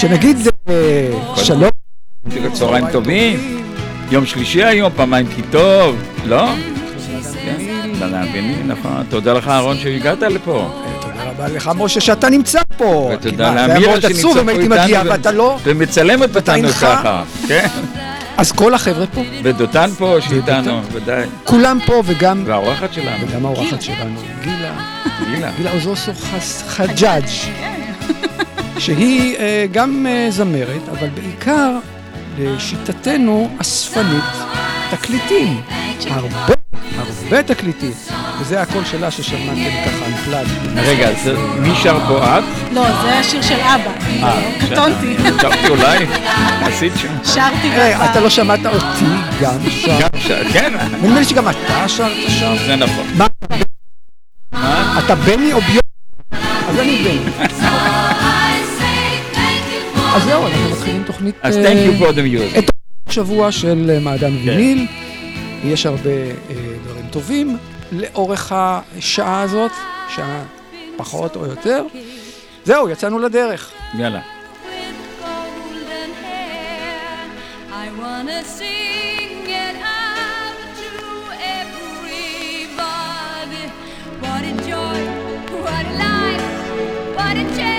שנגיד אה, שלום, צהריים טובים, יום שלישי היום, פעמיים כי טוב, לא? כן, להבין, נכון. תודה לך אהרון שהגעת לפה. תודה רבה לך משה שאתה נמצא פה. ותודה לאמירה שנמצא פה איתנו ואתה לא. ומצלמת אותנו? ככה. כן, אז כל החבר'ה פה, ודותן פה שאיתנו, ודאי. כולם פה וגם והאורחת שלנו, וגם האורחת שלנו, גילה, גילה. גילה אוזוסו חס- חג'אג', שהיא אה, גם אה, זמרת, אבל בעיקר, לשיטתנו, אספנית תקליטים. הרבה, הרבה תקליטים. וזה הקול שלה ששמעתם ככה אנפלד. רגע, אז מי שר פה את? לא, זה השיר של אבא. אה, קטונתי. חשבתי אולי, עשית שם. שרתי היי, גם. אתה לא שמעת אותי גם שר. גם שר, כן, נדמה לי שגם אתה שרת שם. זה נכון. מה? אתה בני או ביו? אז זהו, אנחנו מתחילים תוכנית... אז אה, thank you for the music. את שבוע של אה, מעדן ויניל. יש הרבה אה, דברים טובים לאורך השעה הזאת, שעה פחות או יותר. זהו, יצאנו לדרך. יאללה. with golden hair. I wanna sing it out to everybody. What a joy, what a life, what a chance.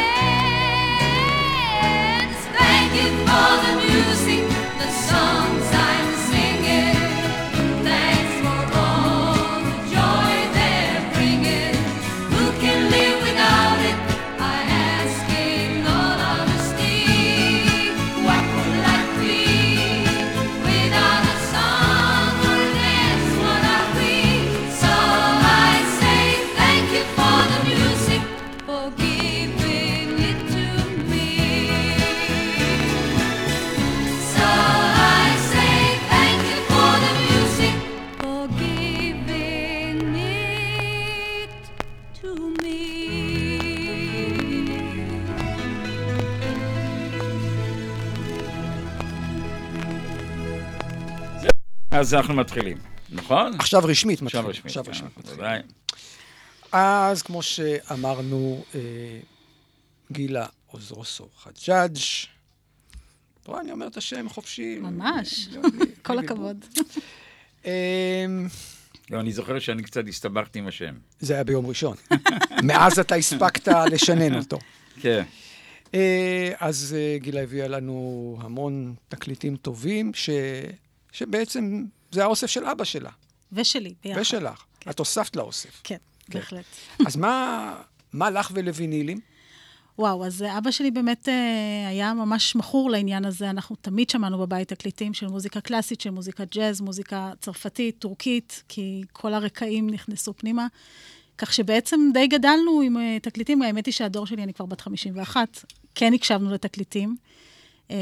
אז אנחנו מתחילים, נכון? עכשיו רשמית עכשיו מתחילים. רשמי. עכשיו כן, רשמית. מתחילים. אז כמו שאמרנו, אה, גילה עוזרוסו חג'אג'. אתה רואה, אני אומר את השם חופשי. ממש. כל הכבוד. אמ, לא, אני זוכר שאני קצת הסתבכתי עם השם. זה היה ביום ראשון. מאז אתה הספקת לשנן אותו. כן. אה, אז אה, גילה הביאה לנו המון תקליטים טובים, ש... שבעצם זה האוסף של אבא שלה, ושלי, ביחד. ושלך. כן. את הוספת לאוסף. כן, בהחלט. אז מה, מה לך ולווינילים? וואו, אז אבא שלי באמת אה, היה ממש מכור לעניין הזה. אנחנו תמיד שמענו בבית תקליטים של מוזיקה קלאסית, של מוזיקה ג'אז, מוזיקה צרפתית, טורקית, כי כל הרקעים נכנסו פנימה. כך שבעצם די גדלנו עם אה, תקליטים. האמת היא שהדור שלי, אני כבר בת 51, כן הקשבנו לתקליטים. אה,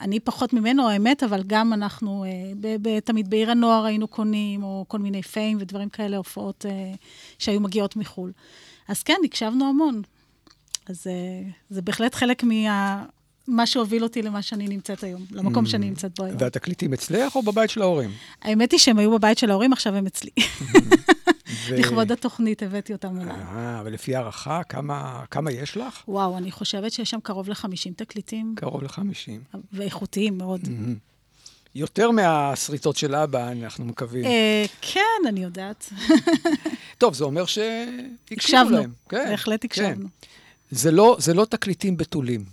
אני פחות ממנו, האמת, אבל גם אנחנו, אה, תמיד בעיר הנוער היינו קונים, או כל מיני פיים ודברים כאלה, הופעות אה, שהיו מגיעות מחו"ל. אז כן, הקשבנו המון. אז אה, זה בהחלט חלק מה... מה שהוביל אותי למה שאני נמצאת היום, למקום שאני נמצאת בו היום. והתקליטים אצלך או בבית של ההורים? האמת היא שהם היו בבית של ההורים, עכשיו הם אצלי. ו- לכבוד התוכנית הבאתי אותם אליי. אה, ולפי הערכה, כמה, כמה יש לך? וואו, אני חושבת שיש שם קרוב ל-50 תקליטים, קרוב ל-50. ואיכותיים מאוד. יותר מהשריטות של אבא, אנחנו מקווים. אה, כן, אני יודעת. טוב, זה אומר שהקשיבו הקשבנו, להם. כן, בהחלט כן. הקשבנו. זה לא, זה לא תקליטים בתולים.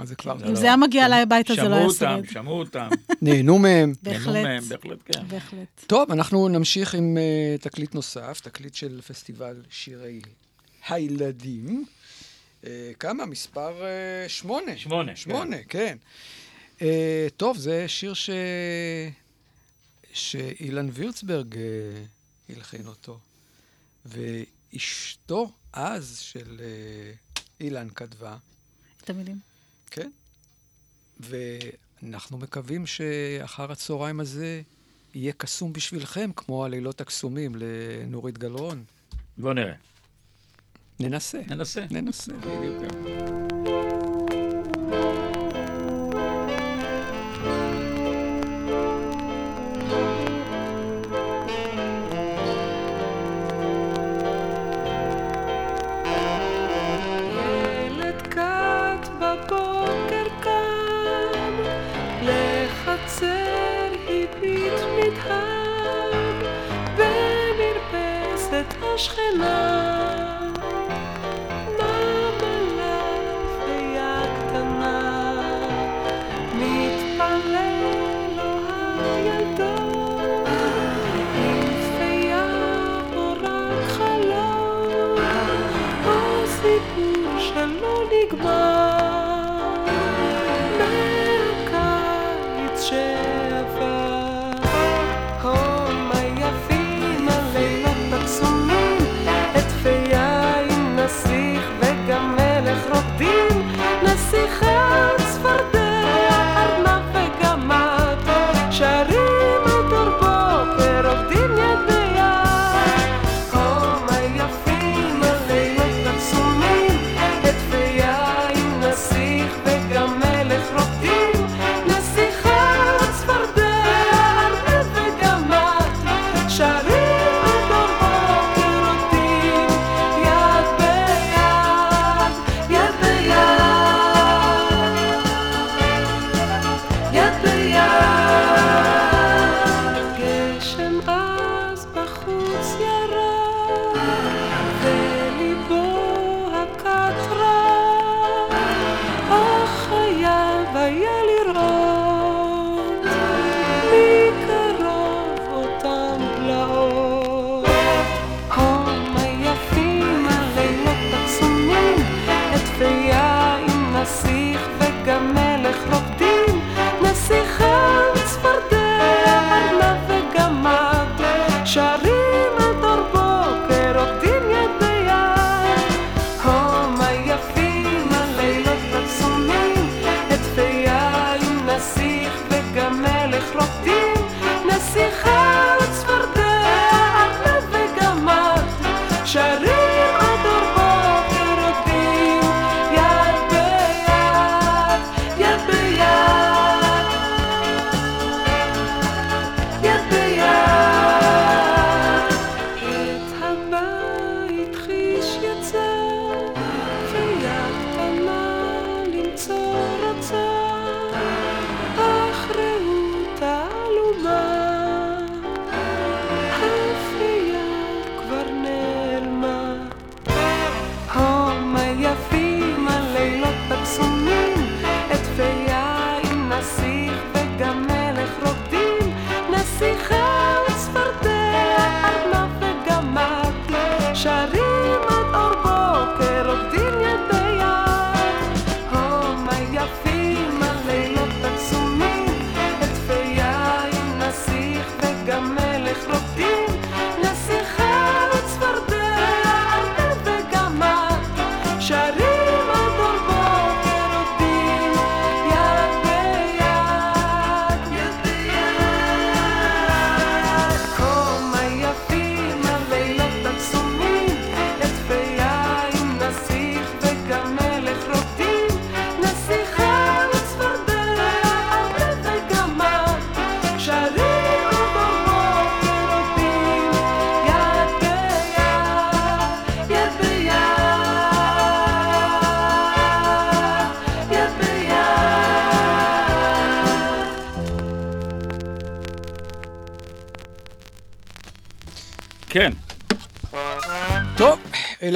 אז זה כבר... אם זה היה מגיע אליי הביתה, זה לא היה שמעו שורד. אותם, שמעו אותם. נהנו מהם. בהחלט, מהם, בהחלט כן. בהחלט. טוב, אנחנו נמשיך עם uh, תקליט נוסף, תקליט של פסטיבל שירי הילדים. Uh, כמה? מספר uh, שמונה. שמונה, שמונה, כן. Uh, טוב, זה שיר ש... שאילן וירצברג הלחין אותו. ואשתו אז של אילן כתבה, את המילים. כן. ואנחנו מקווים שאחר הצהריים הזה יהיה קסום בשבילכם, כמו הלילות הקסומים לנורית גלרון. בוא נראה. ננסה. ננסה. ננסה. בדיוק.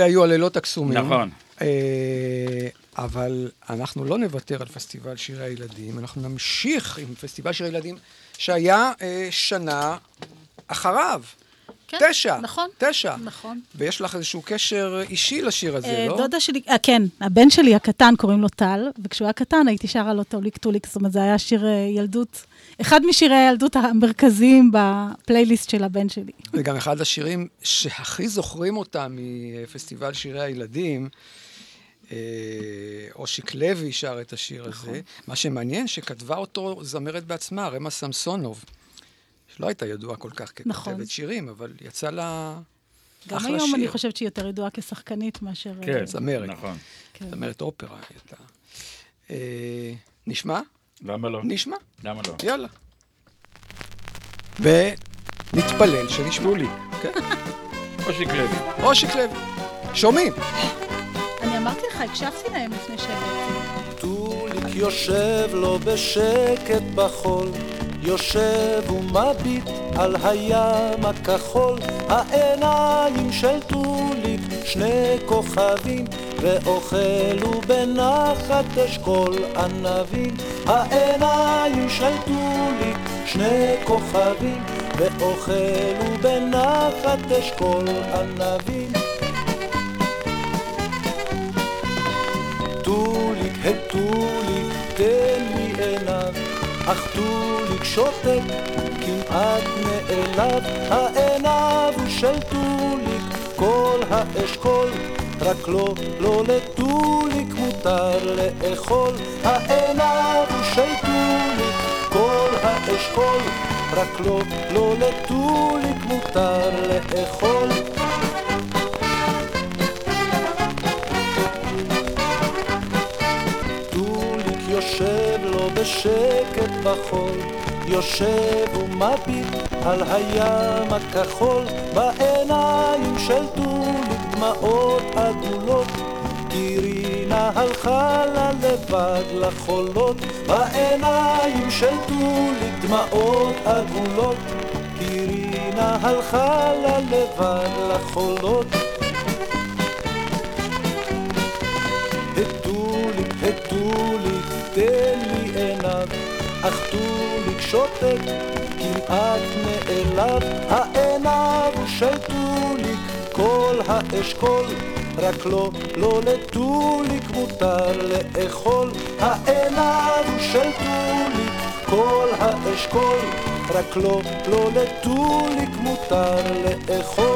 אלה היו הלילות הקסומים. נכון. אה, אבל אנחנו לא נוותר על פסטיבל שירי הילדים, אנחנו נמשיך עם פסטיבל שירי הילדים שהיה אה, שנה אחריו. כן, תשע. נכון. תשע. נכון. ויש לך איזשהו קשר אישי לשיר הזה, אה, לא? דודה שלי, אה, כן, הבן שלי הקטן, קוראים לו טל, וכשהוא היה קטן הייתי שרה לו טוליק טוליק, זאת אומרת, זה היה שיר אה, ילדות, אחד משירי הילדות המרכזיים בפלייליסט של הבן שלי. וגם אחד השירים שהכי זוכרים אותם מפסטיבל שירי הילדים, אה, אושיק לוי שר את השיר נכון. הזה. מה שמעניין, שכתבה אותו זמרת בעצמה, רמה סמסונוב, שלא הייתה ידועה כל כך ככתבת נכון. שירים, אבל יצא לה גם אחלה היום שיר. אני חושבת שהיא יותר ידועה כשחקנית מאשר... אה, כן, זמרת. נכון. כן. זמרת אופרה הייתה. אה, נשמע? למה לא? נשמע. למה לא? יאללה. ונתפלל שנשמעו לי. כן. אושיק לוי. אושיק לוי. שומעים. אני אמרתי לך, הקשבתי להם לפני שהבאתי. טוליק יושב לו בשקט בחול, יושב ומביט על הים הכחול, העיניים של טוליק שני כוכבים, ואוכלו בנחת אשכול ענבים, העיניים של טוליק שני כוכבים, ואוכלו בנחת אשכול ענבים. טוליק, הטוליק, תן לי עיניו, אך טוליק שותק, כמעט נעלב, העיניו הוא של טוליק, כל האשכול, רק לא, לא לטוליק מותר לאכול, העיניו הוא טוליק, כל האשכול, רק לא, לא לטוליק מותר לאכול. טוליק יושב לו בשקט בחול, יושב ומביט על הים הכחול, בעיניים של טוליק דמעות עגולות, כי רינה הלכה לה לבד לחולות, בעיניים של טוליק דמעות עגולות, כי רינה הלכה לה לבד לחולות. הטוליק, הטוליק, תן לי עיניו, אך טוליק שותק, כמעט נעלב, העיניו הוא של טוליק, כל האשכול, רק לא, לא לטוליק מותר לאכול, העיניו הוא של טוליק, כל האשכול, רק לא, לא לטוליק מותר לאכול.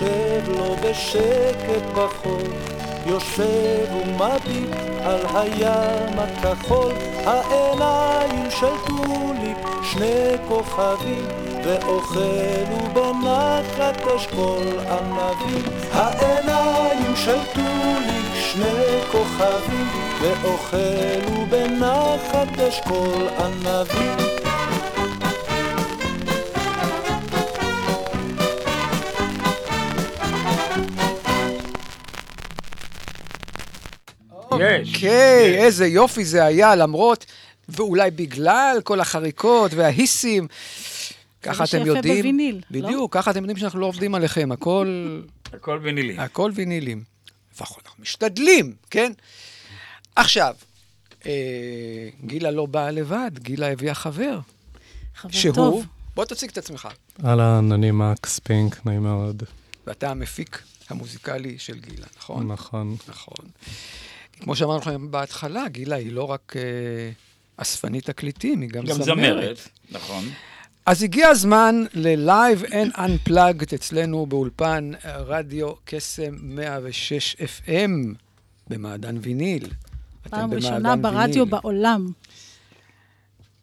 יושב לו בשקט בחול, יושב ומביט על הים הכחול, העיניים של טוליק שני כוכבים, ואוכלו בנחת אשכול ענבים. העיניים של טוליק שני כוכבים, ואוכלו בנחת אשכול ענבים. יש. אוקיי, איזה יופי זה היה, למרות, ואולי בגלל כל החריקות וההיסים. ככה אתם שיפה יודעים, בוויניל, לא? בדיוק, ככה אתם יודעים שאנחנו לא עובדים עליכם, הכל, הכל וינילים. הכל וינילים. לפחות אנחנו משתדלים, כן? עכשיו, אה, גילה לא באה לבד, גילה הביאה חבר. חבר שהוא... טוב. בוא תציג את עצמך. אהלן, אני מקס פינק, נעים מאוד. ואתה המפיק המוזיקלי של גילה, נכון? נכון. נכון. כמו שאמרנו לכם בהתחלה, גילה היא לא רק אה, אספנית תקליטים, היא גם, גם זמרת, נכון. אז הגיע הזמן ל-Live and Unplugged אצלנו באולפן רדיו קסם 106 FM במעדן ויניל. פעם ראשונה ברדיו ויניל. בעולם.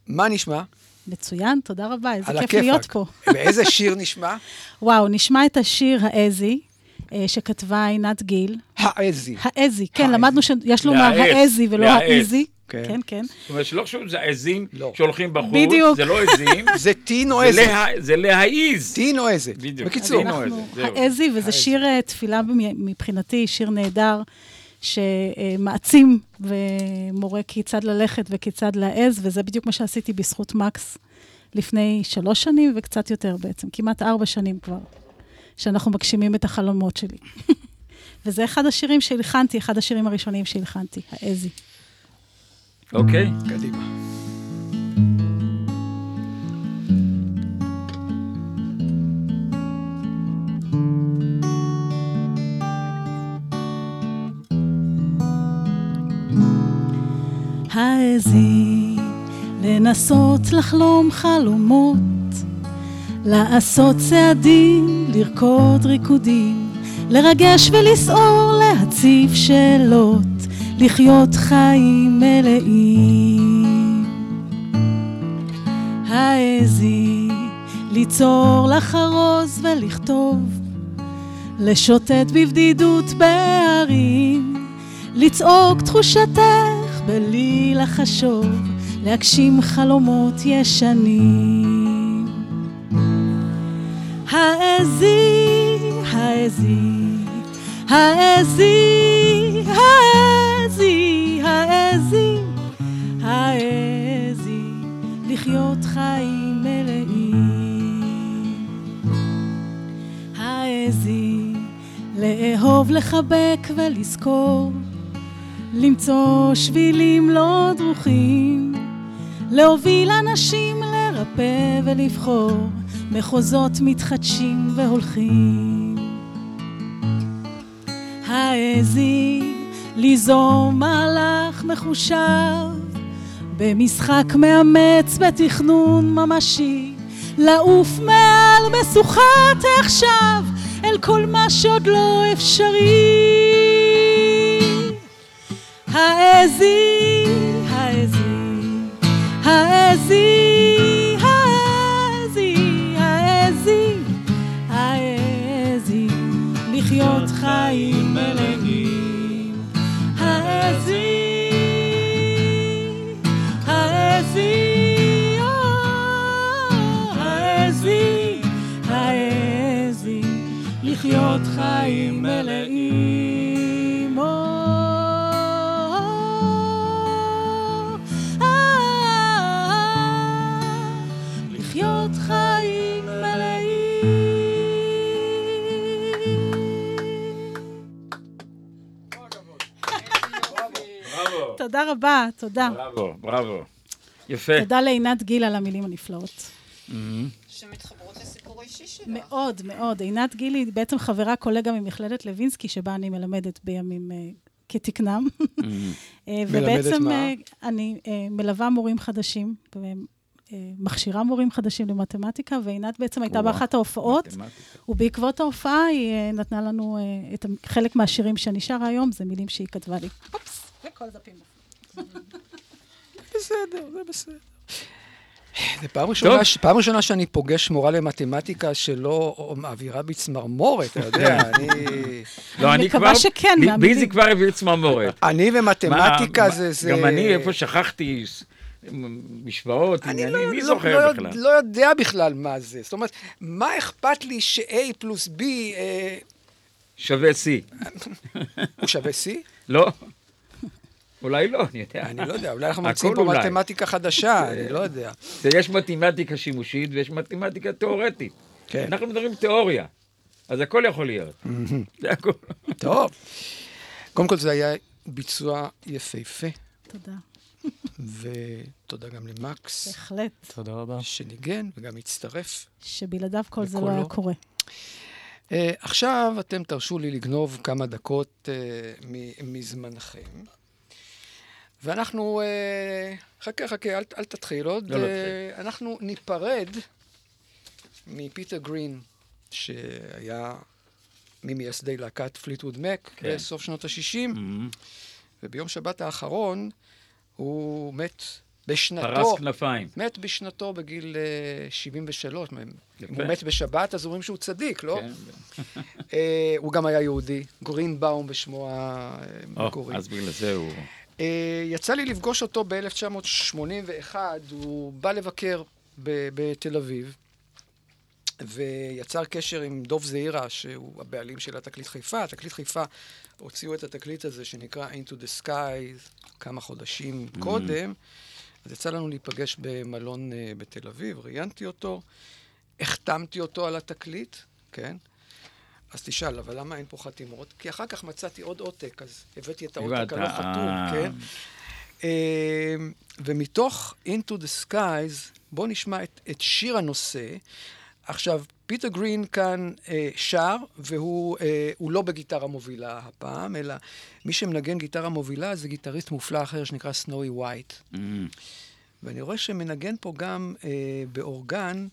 מה נשמע? מצוין, תודה רבה, איזה על כיף. להיות פה. באיזה שיר נשמע? וואו, נשמע את השיר העזי, אה, שכתבה עינת גיל. העזי. העזי, כן. למדנו שיש לומר העזי ולא. האיזי. כן. כן, כן. זאת אומרת שלא חשוב שזה עזים לא. שהולכים בחוץ, בדיוק. זה לא עזים, זה טין או? לה- זה להעיז. טין או עזי? בדיוק. בקיצור, טין או עזי, אנחנו, זהו. העזי, וזה שיר אה, תפילה מבחינתי, שיר נהדר, שמעצים ומורה כיצד ללכת וכיצד להעז, וזה בדיוק מה שעשיתי בזכות מקס לפני שלוש שנים וקצת יותר בעצם, כמעט ארבע שנים כבר, שאנחנו מגשימים את החלומות שלי. וזה אחד השירים שהלחנתי, אחד השירים הראשונים שהלחנתי, העזי. אוקיי. קדימה. העזי לנסות לחלום חלומות, לעשות צעדים, לרקוד ריקודים, לרגש ולסעור, להציב שאלות, לחיות חיים מלאים. העזי ליצור, לחרוז ולכתוב, לשוטט בבדידות בהרים, לצעוק תחושתך בלי לחשוב, להגשים חלומות ישנים. העזי, העזי, העזי, העזי, העזי, העזי, לחיות חיים מלאים. העזי, לאהוב, לחבק ולזכור, למצוא שבילים לא דרוכים, להוביל אנשים לרפא ולבחור, מחוזות מתחדשים והולכים. העזי, ליזום מהלך מחושב, במשחק מאמץ בתכנון ממשי, לעוף מעל משוכת עכשיו, אל כל מה שעוד לא אפשרי. העזי, העזי, העזי, לחיות חיים מלאים. או, אה, לחיות חיים מלאים. בראבו. תודה רבה, תודה. בראבו, בראבו. יפה. תודה לעינת גיל על המילים הנפלאות. אישי שלך. מאוד, מאוד. עינת גיל היא בעצם חברה קולגה ממכללת לוינסקי, שבה אני מלמדת בימים אה, כתקנם. אה, ובעצם? אה, אני אה, מלווה מורים חדשים, ומכשירה מורים חדשים למתמטיקה, ועינת בעצם הייתה באחת ההופעות, מתמטיקה. ובעקבות ההופעה היא אה, נתנה לנו אה, את חלק מהשירים שנשאר היום, זה מילים שהיא כתבה לי. אופס, וכל דפים. בסדר, זה בסדר. זה פעם ראשונה, ש- פעם ראשונה שאני פוגש מורה למתמטיקה שלא מעבירה בי צמרמורת, אתה יודע, אני... לא, אני אני מקווה כבר... שכן, בי-. זה כבר הביא צמרמורת. אני ומתמטיקה זה... זה... גם אני, איפה שכחתי משוואות, אני עניינים, לא, מי לא, זוכר לא, בכלל? לא יודע בכלל מה זה. זאת אומרת, מה אכפת לי ש-A פלוס B אה, שווה C. הוא שווה C? לא? אולי לא, אני יודע. אני לא יודע, אולי אנחנו הכל ממציאים פה אולי. מתמטיקה חדשה, אני לא יודע. יש מתמטיקה שימושית ויש מתמטיקה תיאורטית. כן. אנחנו מדברים תיאוריה, אז הכל יכול להיות. זה הכל. טוב. קודם כל זה היה ביצוע יפהפה. תודה. ותודה גם למקס. בהחלט. תודה רבה. שניגן וגם הצטרף. שבלעדיו כל זה לא. היה קורה. Uh, עכשיו אתם תרשו לי לגנוב כמה דקות uh, מזמנכם. ואנחנו, uh, חכה, חכה, אל, אל תתחיל עוד. לא, לא uh, אנחנו ניפרד מפיטר גרין, שהיה ממייסדי להקת פליטווד מק כן. בסוף שנות ה-60, וביום שבת האחרון הוא מת בשנתו. פרס כנפיים. מת בשנתו בגיל uh, 73. אם יפה. הוא מת בשבת, אז אומרים שהוא צדיק, לא? כן. אה, הוא גם היה יהודי, גרינבאום בשמו המקורי. או, אז בגלל זה הוא... אה, יצא לי לפגוש אותו ב-1981, הוא בא לבקר בתל אביב, ויצר קשר עם דוב זעירה, שהוא הבעלים של התקליט חיפה. תקליט חיפה הוציאו את התקליט הזה שנקרא Into the Skies כמה חודשים Mm. קודם. אז יצא לנו להיפגש במלון אה, בתל אביב, ראיינתי אותו, החתמתי אותו על התקליט, כן? אז תשאל, אבל למה אין פה חתימות? כי אחר כך מצאתי עוד עותק, אז הבאתי את העותק הלא חתום, אה. כן? אה, ומתוך Into the Skies, בואו נשמע את, את שיר הנושא. עכשיו, פיטר גרין כאן אה, שר, והוא אה, לא בגיטרה מובילה הפעם, אלא מי שמנגן גיטרה מובילה זה גיטריסט מופלא אחר שנקרא סנואי ווייט. Mm. ואני רואה שמנגן פה גם אה, באורגן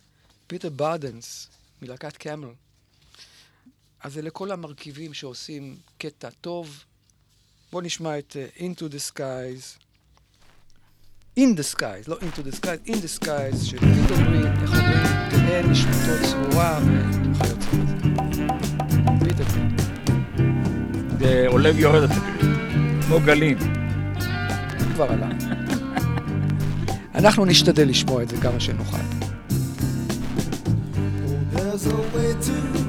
פיטר ברדנס, מלהקת קאמל. אז זה לכל המרכיבים שעושים קטע טוב. בואו נשמע את uh, Into the Skies. In the Skies, לא Into the Skies, In the Skies של פיטר גרין, איך אומרים? תהא נשמתו צרורה וכיוצא בזה. פיטר גרין. זה עולה ויורד. כמו גלים. כבר עלה. אנחנו נשתדל לשמוע את זה כמה שנוכל. There's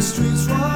streets run.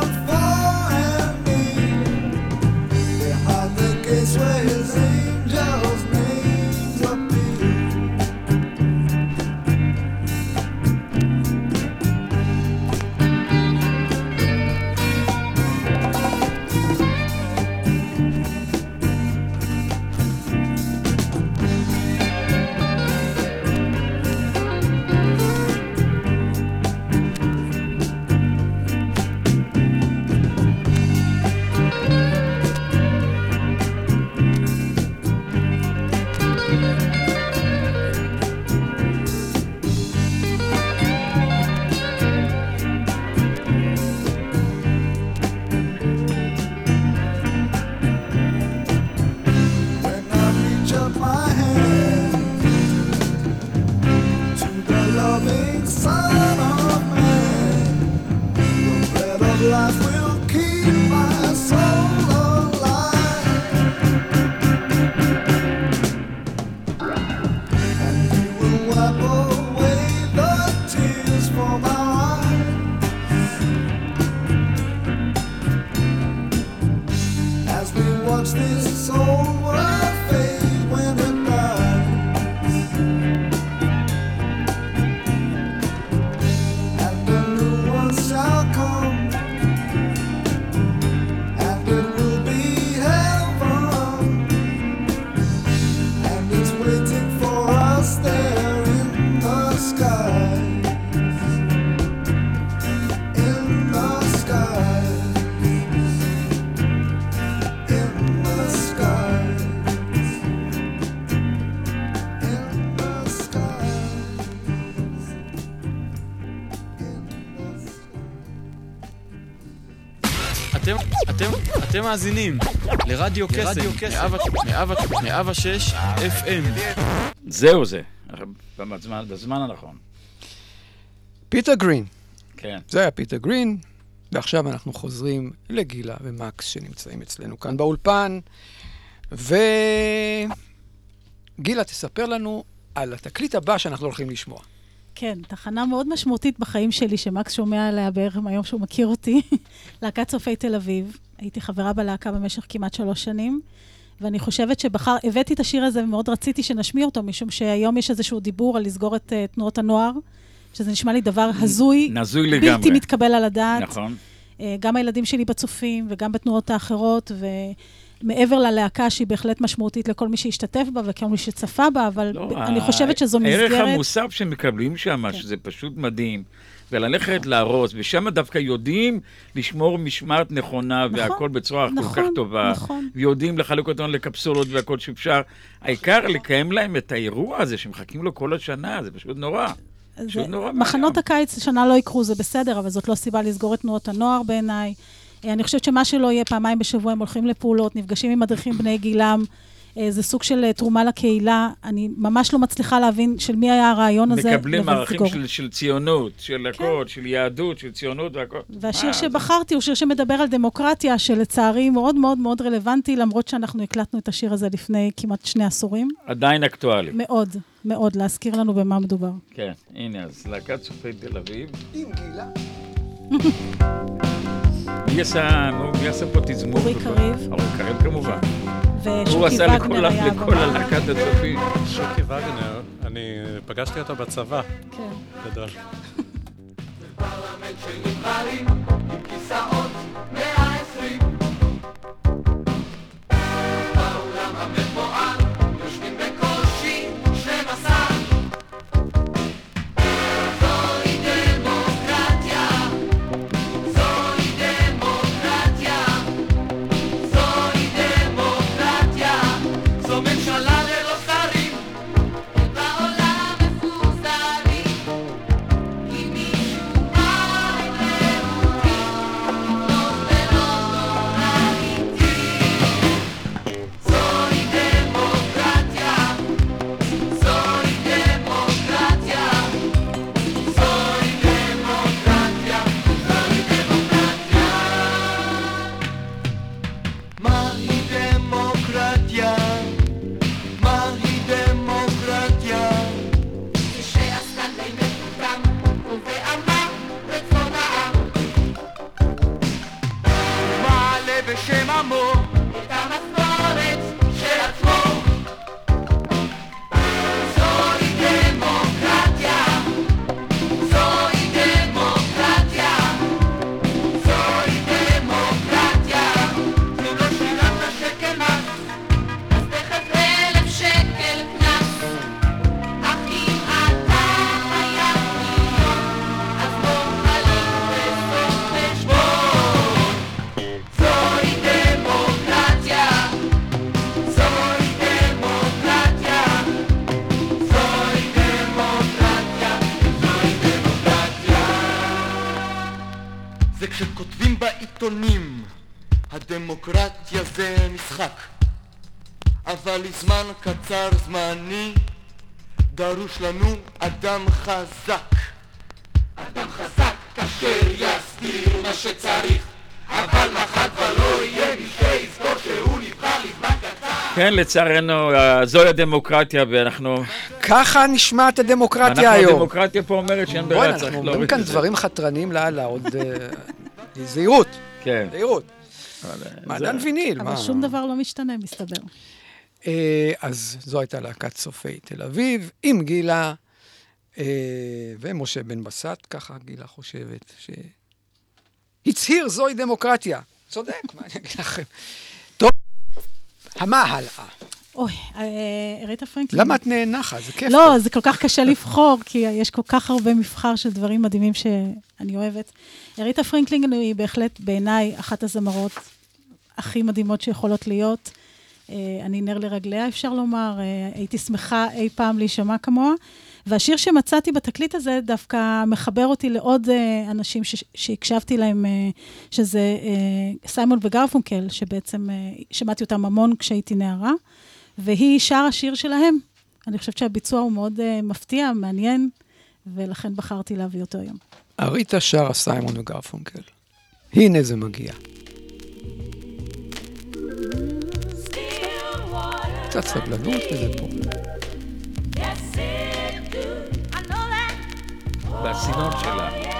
אתם, מאזינים לרדיו קסם, מאה ושש FM. זהו זה, בזמן, בזמן הנכון. פיטר גרין. כן. זה היה פיטר גרין, ועכשיו אנחנו חוזרים לגילה ומקס שנמצאים אצלנו כאן באולפן. וגילה, תספר לנו על התקליט הבא שאנחנו הולכים לשמוע. כן, תחנה מאוד משמעותית בחיים שלי, שמקס שומע עליה בערך מהיום שהוא מכיר אותי, להקת צופי תל אביב. הייתי חברה בלהקה במשך כמעט שלוש שנים, ואני חושבת שבחר, הבאתי את השיר הזה ומאוד רציתי שנשמיע אותו, משום שהיום יש איזשהו דיבור על לסגור את uh, תנועות הנוער, שזה נשמע לי דבר הזוי, הזוי לגמרי. בלתי מתקבל על הדעת. נכון. Uh, גם הילדים שלי בצופים וגם בתנועות האחרות, ומעבר ללהקה שהיא בהחלט משמעותית לכל מי שהשתתף בה וכל מי שצפה בה, אבל לא, אני חושבת שזו מסגרת... הערך המוסף שמקבלים שם, כן. שזה פשוט מדהים. וללכת להרוס, ושם דווקא יודעים לשמור משמעת נכונה והכל בצורה כל כך נכון, טובה. נכון. ויודעים לחלק אותנו לקפסולות והכל שאפשר. העיקר לקיים להם את האירוע הזה שמחכים לו כל השנה, זה פשוט נורא. פשוט זה- נורא מחנות הקיץ השנה לא יקרו, זה בסדר, אבל זאת לא סיבה לסגור את תנועות הנוער בעיניי. אני חושבת שמה שלא יהיה, פעמיים בשבוע הם הולכים לפעולות, נפגשים עם מדריכים בני גילם. אה, זה סוג של אה, תרומה לקהילה. אני ממש לא מצליחה להבין של מי היה הרעיון הזה. מקבלים ערכים. של, של ציונות, של כן. הכל, של יהדות, של ציונות והכל. והשיר אה, זה- שבחרתי הוא שיר שמדבר על דמוקרטיה, שלצערי מאוד מאוד מאוד רלוונטי, למרות שאנחנו הקלטנו את השיר הזה לפני כמעט שני עשורים. עדיין אקטואלי. מאוד, מאוד, להזכיר לנו במה מדובר. כן, הנה, אז להקת צופי תל אביב. עם גילה. מי עשה, נו, מי עשה פה תזמור? אורי? קריב. אורי קריב כמובן. הוא עשה לכל-. הלהקת הצופים. שוקי וגנר, אני פגשתי אותו בצבא. כן. גדול. amor. קצר זמני דרוש לנו אדם חזק אדם חזק כאשר יסדיר מה שצריך אבל מחר כבר לא יהיה מי שיזכור שהוא נבחר לזמן קצר כן, לצערנו, אה, זוהי הדמוקרטיה, ואנחנו... ככה נשמעת הדמוקרטיה אנחנו היום. הדמוקרטיה פה אומרת שאין ברירה, אנחנו צריך אומרים להוריד כאן את זה. דברים חתרניים לאללה, עוד... אה, זהירות. כן. זהירות. אה, מעדן ויניל, אבל מה? שום דבר לא משתנה, מסתבר. אה, אז זו הייתה להקת צופי תל אביב, עם גילה אה, ומשה בן בסט, ככה גילה חושבת, שהצהיר זוהי דמוקרטיה. צודק, מה אני אגיד לכם. טוב, מה הלאה? אוי, אה, ריטה פרנקלין. למה את נאנחת? זה כיף. לא, זה כל כך קשה לבחור, כי יש כל כך הרבה מבחר של דברים מדהימים שאני אוהבת. ריטה פרנקלין היא בהחלט בעיניי אחת הזמרות הכי מדהימות שיכולות להיות. אה, אני נר לרגליה, אפשר לומר. אה, הייתי שמחה אי פעם להישמע כמוה. והשיר שמצאתי בתקליט הזה דווקא מחבר אותי לעוד אה, אנשים שהקשבתי להם, אה, שזה אה, סיימון וגרפונקל, שבעצם אה, שמעתי אותם המון כשהייתי נערה, והיא שרה שיר שלהם. אני חושבת שהביצוע הוא מאוד אה, מפתיע, מעניין, ולכן בחרתי להביא אותו היום. אריתה שרה סיימון וגרפונקל. הנה זה מגיע. קצת סבלנות וזה פה. בסגנון שלה.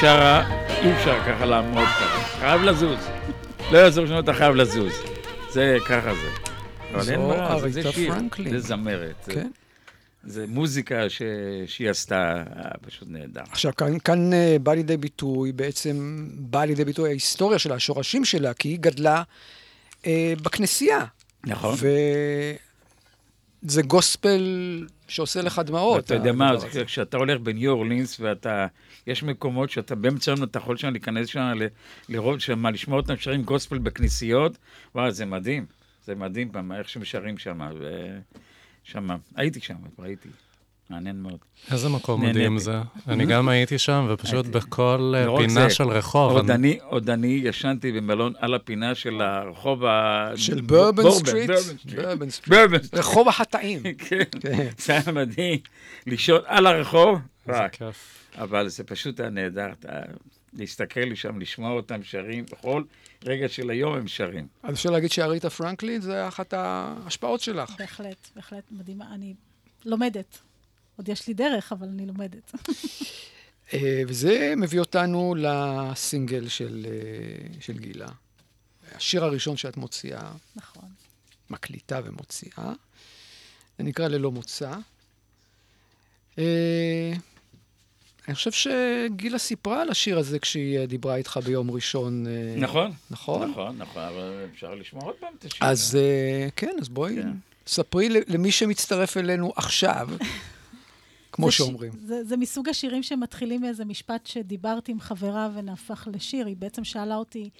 שרה, אי אפשר ככה לעמוד ככה. חייב לזוז. לא יעזור שלא אתה חייב לזוז. זה, ככה זה. אבל אין ברירה, זה- שיר. זה זמרת. זה- כן. זה מוזיקה ש- שהיא עשתה, אה, פשוט נהדר. עכשיו, כאן, כאן אה, בא לידי ביטוי, בעצם בא לידי ביטוי ההיסטוריה שלה, השורשים שלה, כי היא גדלה אה, בכנסייה. נכון. וזה גוספל שעושה לך דמעות. ואתה יודע מה, זה הזה. כשאתה הולך בניו אורלינס ואתה, יש מקומות שאתה באמצע היום אתה יכול שם להיכנס שם, לראות שם, לשמוע אותם שרים גוספל בכנסיות, וואי, זה מדהים, זה מדהים איך שהם שרים שם, שם, הייתי שם, ראיתי, מעניין מאוד. איזה מקום נהניתי. מדהים זה. אני גם הייתי שם, ופשוט בכל אה, לא רק פינה זה, של רחוב. עוד אני- אני, עוד אני ישנתי במלון על הפינה של הרחוב ה... של בורבן סטריט? בורבן סטריט. רחוב החטאים. כן, כן. זה היה מדהים. לישון על הרחוב, איזה רק. כיף. אבל זה פשוט היה נהדר. להסתכל לי שם, לשמוע אותם שרים, בכל רגע של היום הם שרים. אז אפשר להגיד שאריתה פרנקלין זה אחת ההשפעות שלך. בהחלט, בהחלט מדהימה. אני לומדת. עוד יש לי דרך, אבל אני לומדת. אה, וזה מביא אותנו לסינגל של, אה, של גילה. השיר הראשון שאת מוציאה, נכון. מקליטה ומוציאה. זה נקרא ללא מוצא. אה, אני חושב שגילה סיפרה על השיר הזה כשהיא דיברה איתך ביום ראשון. נכון? נכון? נכון, נכון, אבל אפשר לשמוע עוד פעם את השיר. אז כן, אז בואי, כן. ספרי ל- למי שמצטרף אלינו עכשיו, כמו זה ש- שאומרים. זה, זה מסוג השירים שמתחילים מאיזה משפט שדיברתי עם חברה ונהפך לשיר. היא בעצם שאלה אותי,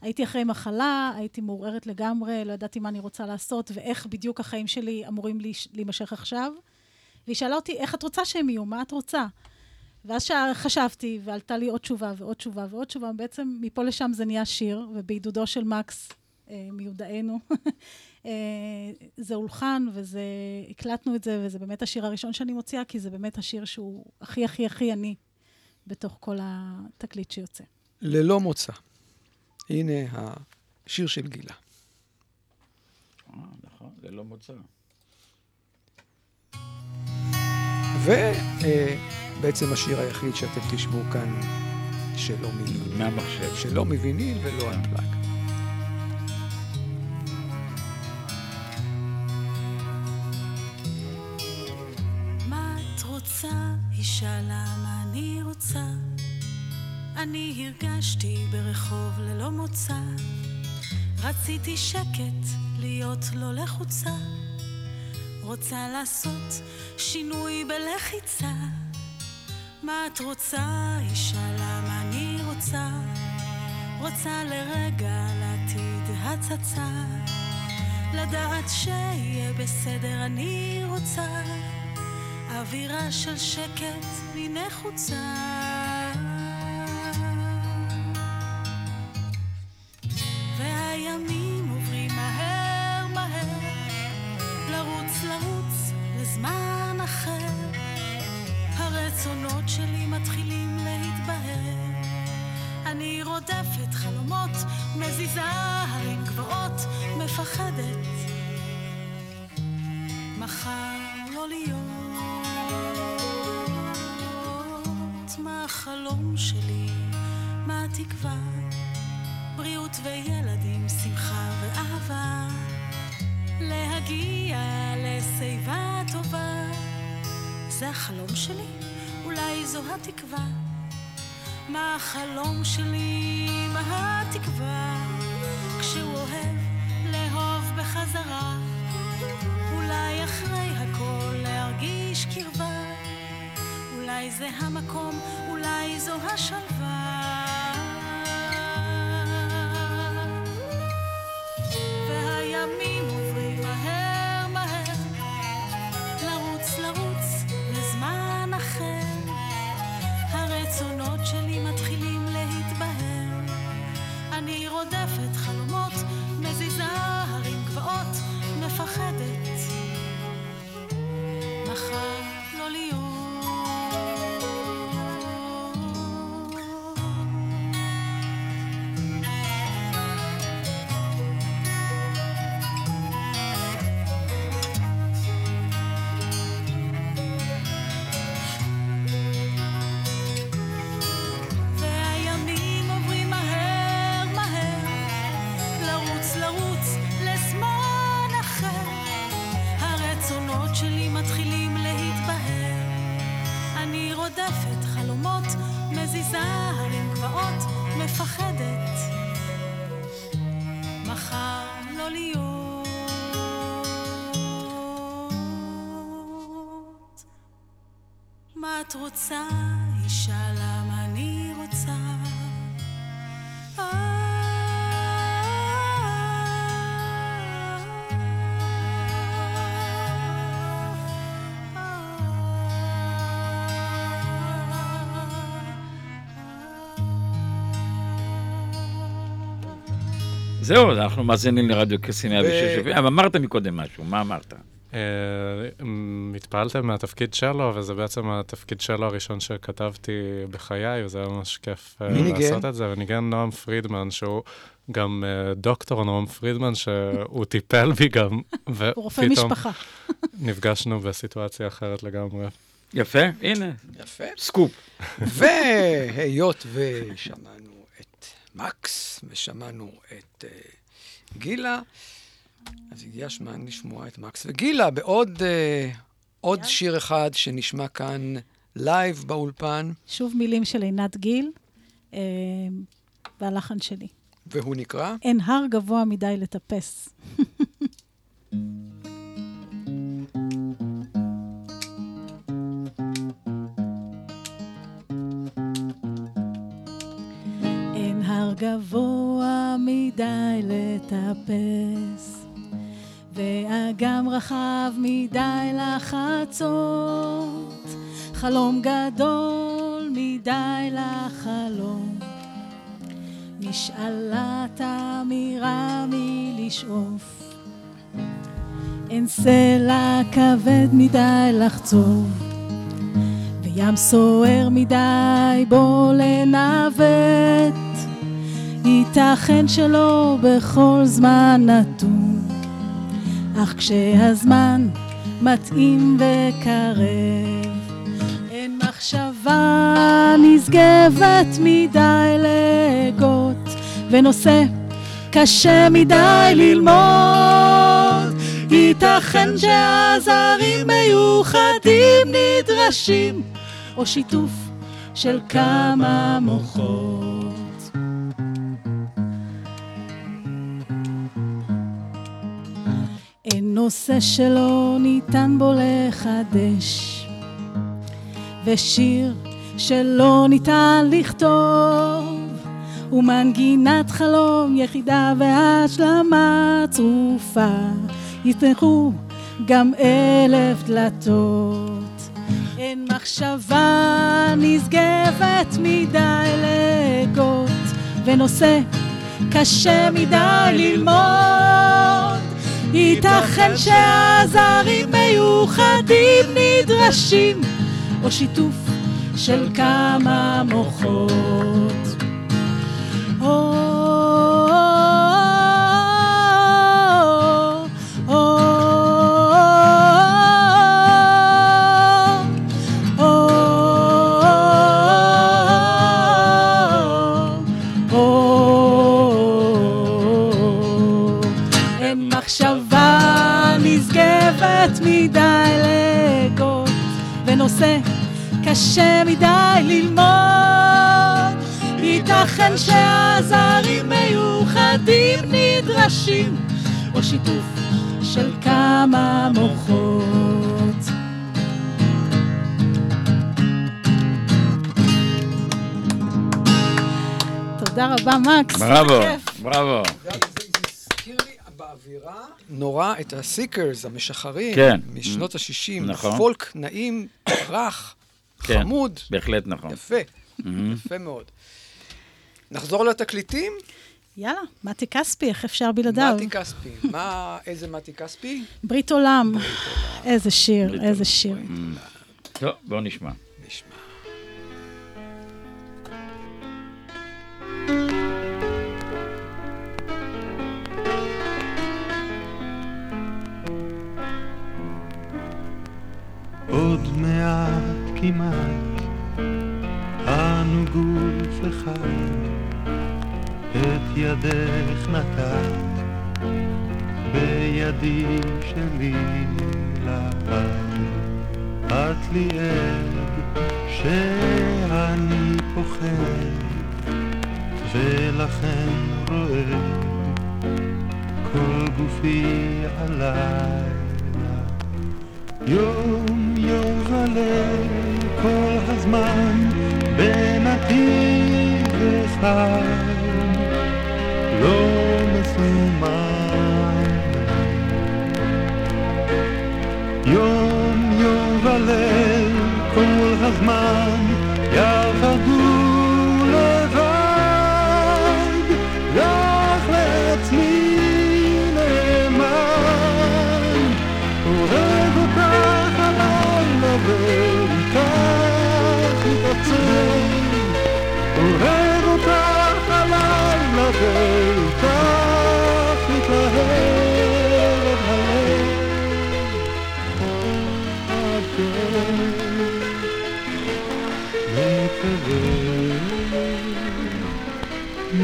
הייתי אחרי מחלה, הייתי מעורערת לגמרי, לא ידעתי מה אני רוצה לעשות, ואיך בדיוק החיים שלי אמורים להימשך עכשיו. והיא שאלה אותי, איך את רוצה שהם יהיו? מה את רוצה? ואז חשבתי, ועלתה לי עוד תשובה ועוד תשובה ועוד תשובה, בעצם מפה לשם זה נהיה שיר, ובעידודו של מקס, אה, מיודענו, זה הולחן, וזה, הקלטנו את זה, וזה באמת השיר הראשון שאני מוציאה, כי זה באמת השיר שהוא הכי הכי הכי אני בתוך כל התקליט שיוצא. ללא מוצא. הנה השיר של גילה. אה, נכון, זה לא מוצא. ובעצם השיר היחיד שאתם תשמעו כאן שלא מוויניל. מהמחשב. שלא מוויניל ולא אנפלאג. שאלה מה אני רוצה. אני הרגשתי ברחוב ללא מוצא. רציתי שקט, להיות לא לחוצה. רוצה לעשות שינוי בלחיצה. מה את רוצה? היא שאלה מה אני רוצה. רוצה לרגע לעתיד הצצה. לדעת שיהיה בסדר אני רוצה. אווירה של שקט לי את רוצה? היא שאלה מה אני רוצה. זהו, אנחנו מאזינים לרדיו קסים 106. אבל אמרת מקודם משהו, מה אמרת? התפעלתם מהתפקיד שלו, וזה בעצם התפקיד שלו הראשון שכתבתי בחיי, וזה היה ממש כיף אה? לעשות את זה. וניגן נועם פרידמן, שהוא גם אה, דוקטור נועם פרידמן, שהוא טיפל בי גם, ופתאום. נפגשנו בסיטואציה אחרת לגמרי. יפה, הנה. יפה. סקופ. והיות ושמענו את מקס ושמענו את אה, גילה, אז הגיע הזמן לשמוע את מקס וגילה בעוד אה, עוד שיר אחד שנשמע כאן live באולפן, שוב מילים של עינת גיל, אה, והלחן שלי. והוא נקרא אין הר גבוה מדי לטפס. אין הר גבוה מדי לטפס, ואגם רחב מדי לחצות, חלום גדול מדי לחלום. משאלת אמירה מלשאוף. אין סלע כבד מדי לחצוב, וים סוער מדי בו לנווט. ייתכן שלא בכל זמן נתון, אך כשהזמן מתאים וקרב, אין מחשבה נשגבת מדי להגות, ונושא קשה מדי ללמוד. ייתכן שעזרים מיוחדים נדרשים, או שיתוף של כמה מוחות. נושא שלא ניתן בו לחדש, ושיר שלא ניתן לכתוב, ומנגינת חלום יחידה והשלמה צרופה, יפתחו גם אלף דלתות. אין מחשבה נשגבת מדי להגות, ונושא קשה מדי ללמוד. ייתכן שעזרים מיוחדים נדרשים, או שיתוף של כמה מוחות. או, קשה מדי ללמוד. ייתכן שעזרים מיוחדים נדרשים, או שיתוף של כמה מוחות. תודה רבה, מקס. בראבו. בראבו. באווירה נורא את הסיקרס, המשחרים, כן. משנות ה-60, נכון. פולק נעים, רך, כן, חמוד, בהחלט נכון. יפה, יפה מאוד. נחזור לתקליטים? יאללה, מתי כספי, איך אפשר בלעדיו? מתי כספי. מה, איזה מתי כספי? ברית עולם. איזה שיר, איזה שיר. טוב, בואו נשמע. נשמע. בידי שלי לבד את לי עד שאני פוחד ולכן רועד כל גופי הלילה. יום יום וליל כל הזמן בנתיב אחד לא מסומן. יום יום וליל כל הזמן יעבדו לאט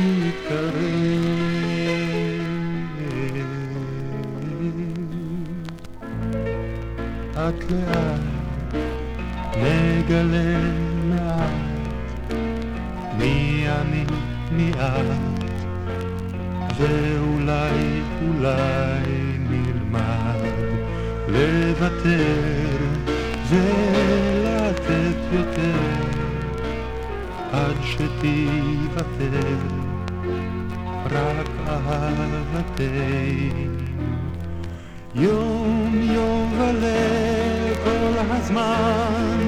לאט נגלה מעט מי אני מי את ואולי אולי נלמד לוותר ולתת יותר עד שתיוותר אהבתנו יום יום וליל כל הזמן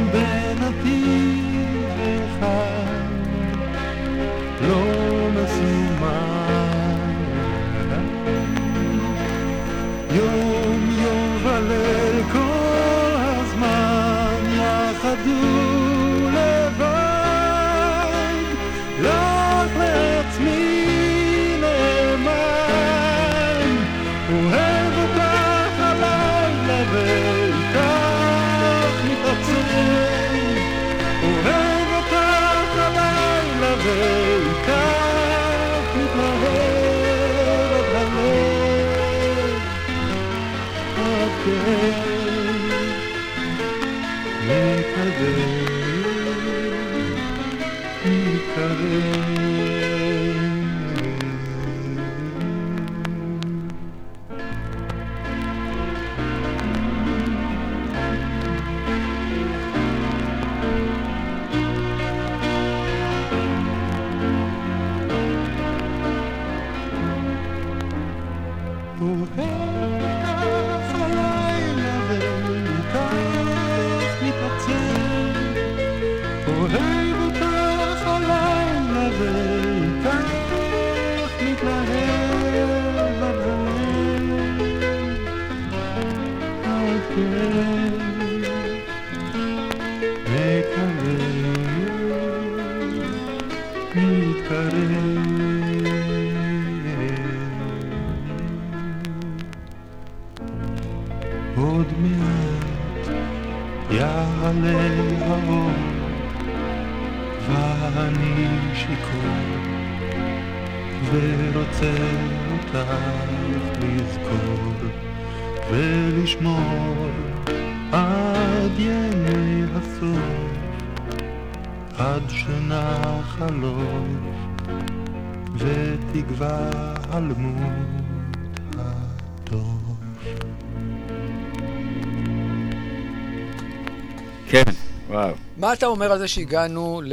אומר על זה שהגענו ל...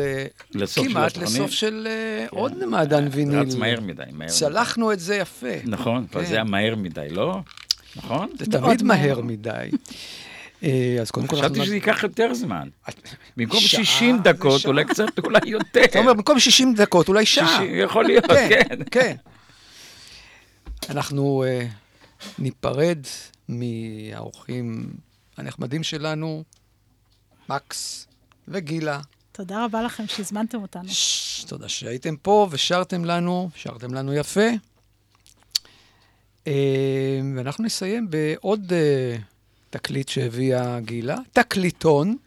לסוף של כמעט? לסוף של אה, עוד מעדן ויניל? רץ מהר מדי, מהר. צלחנו את זה יפה. נכון, אבל כן. זה היה מהר מדי, לא? נכון? זה תמיד מהר מדי. אה, אז קודם כל... חשבתי אנחנו- שזה ייקח יותר זמן. במקום שעה 60 זה דקות. אולי קצת, אולי יותר. אתה אומר, במקום 60 דקות, אולי שעה. 60, יכול להיות, כן. כן. אנחנו אה, ניפרד מהאורחים הנחמדים שלנו, מקס וגילה. תודה רבה לכם שהזמנתם אותנו. תודה שהייתם פה ושרתם לנו, שרתם לנו יפה. אה, ואנחנו נסיים בעוד אה, תקליט שהביאה גילה, תקליטון,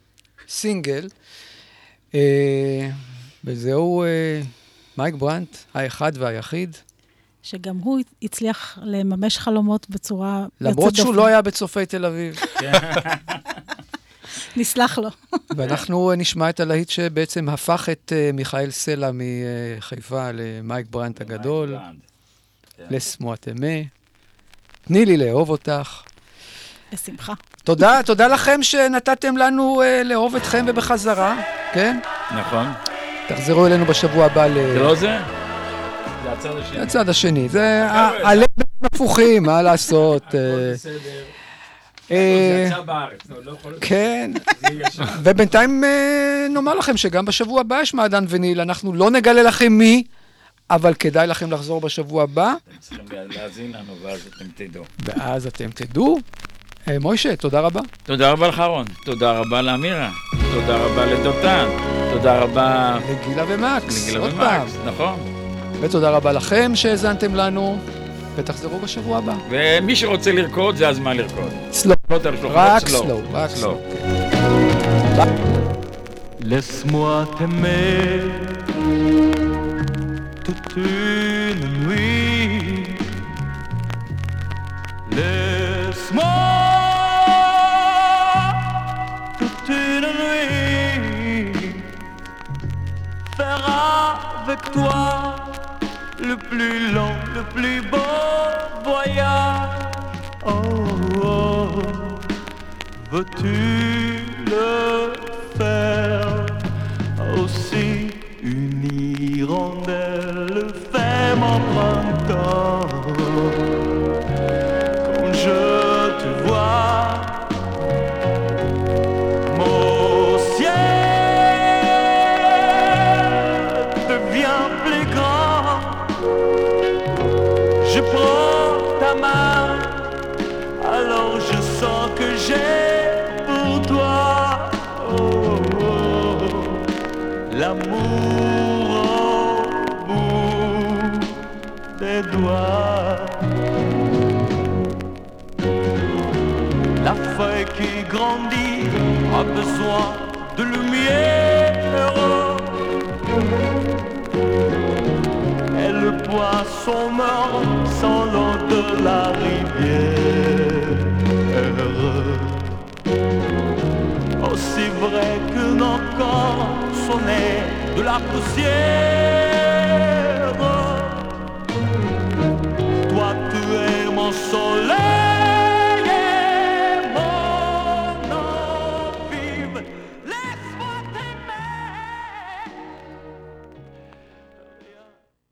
סינגל, אה, וזהו מייק ברנט, האחד והיחיד. שגם הוא הצליח לממש חלומות בצורה יוצאת למרות שהוא דופן. לא היה בצופי תל אביב. נסלח לו. ואנחנו נשמע את הלהיט שבעצם הפך את אה, מיכאל סלע מחיפה למייק ברנט הגדול, לסמו אטמה. תני לי לאהוב אותך. בשמחה. תודה, תודה לכם שנתתם לנו אה, לאהוב אתכם ובחזרה, כן? נכון. תחזרו אלינו בשבוע הבא ל... זה לא זה? זה הצד השני. הצד השני, זה הלב הפוכים, מה לעשות? אה, אה, זה יצא בארץ, נו, לא יכול להיות. כן. ובינתיים אה, נאמר לכם שגם בשבוע הבא יש מעדן וניל, אנחנו לא נגלה לכם מי, אבל כדאי לכם לחזור בשבוע הבא, צריכים להאזין לנו, ואז אתם תדעו. ואז אתם תדעו. אה, מוישה, תודה רבה. תודה רבה לך, רון. תודה רבה לאמירה. תודה רבה לדותן. תודה רבה... לגילה ומקס, לגילה ומקס, נכון. ותודה רבה לכם שהאזנתם לנו, ותחזרו בשבוע הבא. ומי שרוצה לרקוד, זה הזמן לרקוד. סלו. לא תלכו, רק סלו. סלו, רק סלו. Laisse-moi t'aimer toute une nuit. Laisse-moi toute une nuit faire avec toi plus long, le plus beau voyage. Oh, oh. veux-tu a besoin de lumière. Et le poisson meurt sans l'eau de la rivière. Aussi vrai que nos corps nés de la poussière.